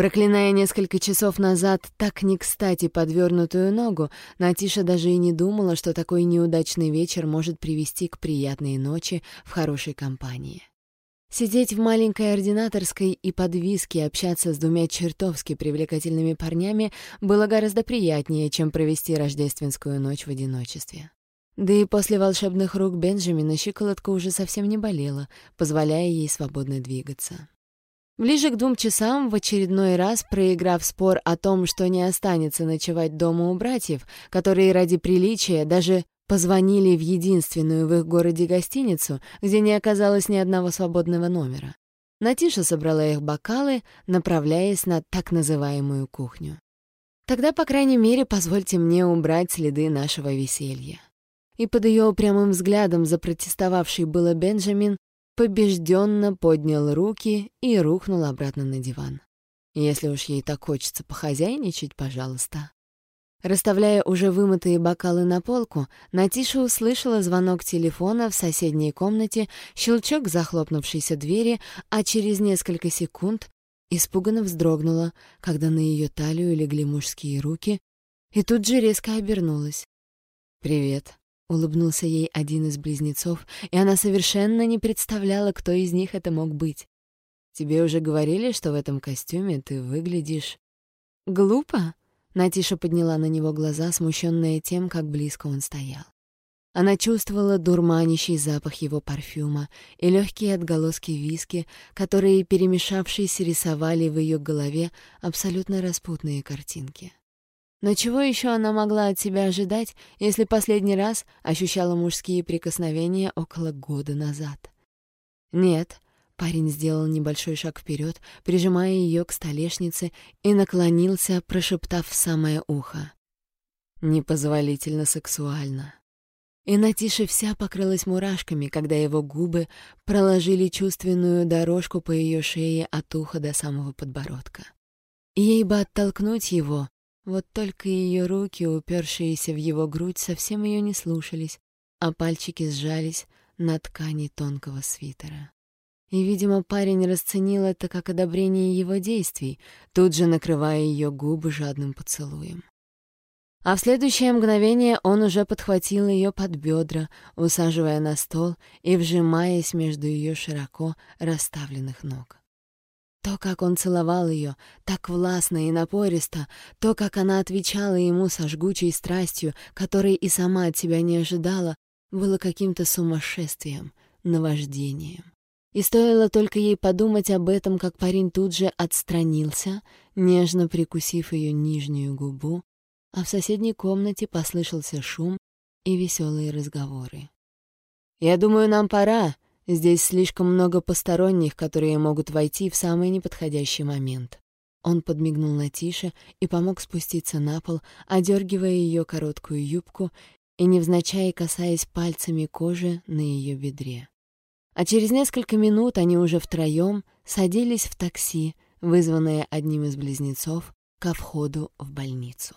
Проклиная несколько часов назад так не кстати подвернутую ногу, Натиша даже и не думала, что такой неудачный вечер может привести к приятной ночи в хорошей компании. Сидеть в маленькой ординаторской и под виски общаться с двумя чертовски привлекательными парнями было гораздо приятнее, чем провести рождественскую ночь в одиночестве. Да и после волшебных рук Бенджамина щиколотка уже совсем не болела, позволяя ей свободно двигаться. Ближе к двум часам, в очередной раз проиграв спор о том, что не останется ночевать дома у братьев, которые ради приличия даже позвонили в единственную в их городе гостиницу, где не оказалось ни одного свободного номера. Натиша собрала их бокалы, направляясь на так называемую кухню. «Тогда, по крайней мере, позвольте мне убрать следы нашего веселья». И под ее упрямым взглядом запротестовавший было Бенджамин побежденно поднял руки и рухнул обратно на диван. Если уж ей так хочется похозяйничать, пожалуйста. Расставляя уже вымытые бокалы на полку, Натиша услышала звонок телефона в соседней комнате, щелчок захлопнувшейся двери, а через несколько секунд испуганно вздрогнула, когда на ее талию легли мужские руки, и тут же резко обернулась. «Привет», Улыбнулся ей один из близнецов, и она совершенно не представляла, кто из них это мог быть. «Тебе уже говорили, что в этом костюме ты выглядишь...» «Глупо?» Натиша подняла на него глаза, смущенная тем, как близко он стоял. Она чувствовала дурманящий запах его парфюма и легкие отголоски виски, которые, перемешавшись, рисовали в ее голове абсолютно распутные картинки. Но чего еще она могла от себя ожидать, если последний раз ощущала мужские прикосновения около года назад? Нет, парень сделал небольшой шаг вперед, прижимая ее к столешнице и наклонился, прошептав в самое ухо. Непозволительно сексуально. И Натиша вся покрылась мурашками, когда его губы проложили чувственную дорожку по ее шее от уха до самого подбородка. Ей бы оттолкнуть его, вот только ее руки, упершиеся в его грудь, совсем ее не слушались, а пальчики сжались на ткани тонкого свитера. И, видимо, парень расценил это как одобрение его действий, тут же накрывая ее губы жадным поцелуем. А в следующее мгновение он уже подхватил ее под бедра, усаживая на стол и вжимаясь между ее широко расставленных ног. То, как он целовал ее, так властно и напористо, то, как она отвечала ему со жгучей страстью, которой и сама от себя не ожидала, было каким-то сумасшествием, наваждением. И стоило только ей подумать об этом, как парень тут же отстранился, нежно прикусив ее нижнюю губу, а в соседней комнате послышался шум и веселые разговоры. «Я думаю, нам пора», Здесь слишком много посторонних, которые могут войти в самый неподходящий момент. Он подмигнул на Тише и помог спуститься на пол, одергивая ее короткую юбку и невзначай касаясь пальцами кожи на ее бедре. А через несколько минут они уже втроем садились в такси, вызванное одним из близнецов, ко входу в больницу.